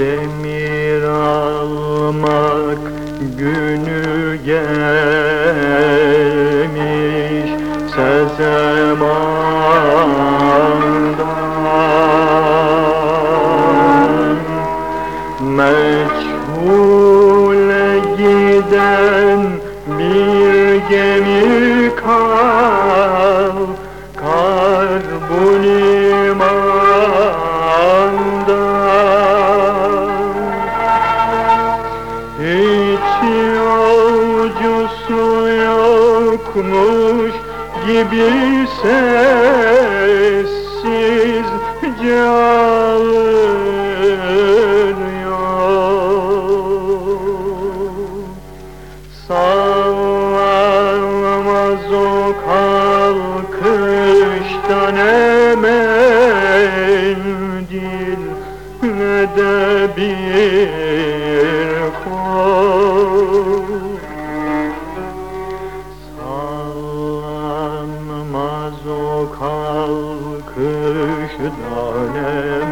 Demir almak günü gelmiş Sezeman'dan Meçhule giden bir gemi yokmuş gibi sessizce Şüdale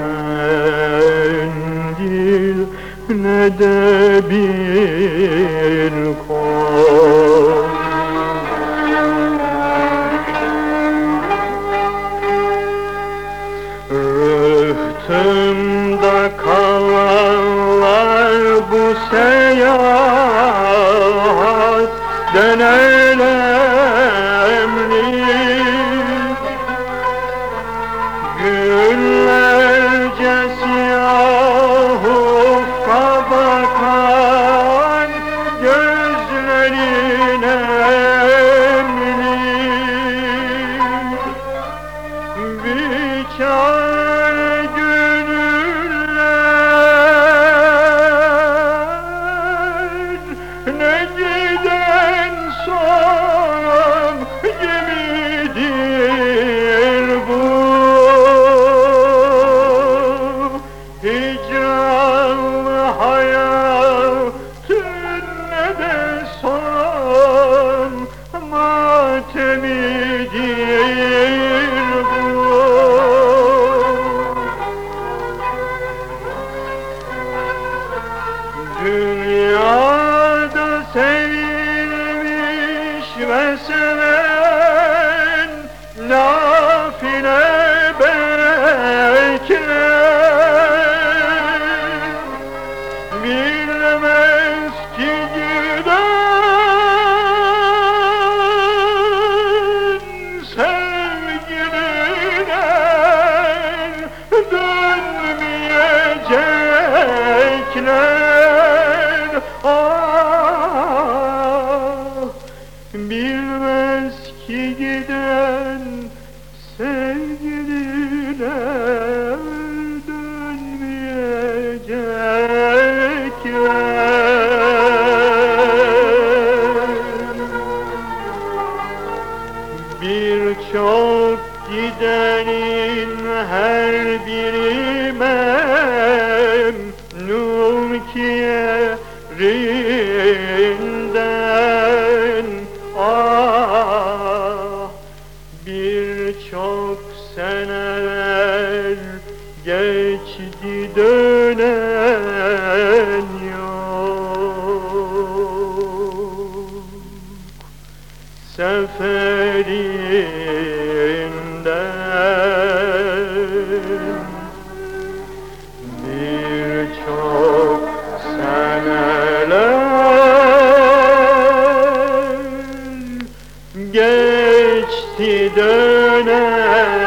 mendil ne de bir kol. Rıhtımda kalanlar bu seyahat dönerler geçti dönen yok. Seferinden birçok seneler geçti dönen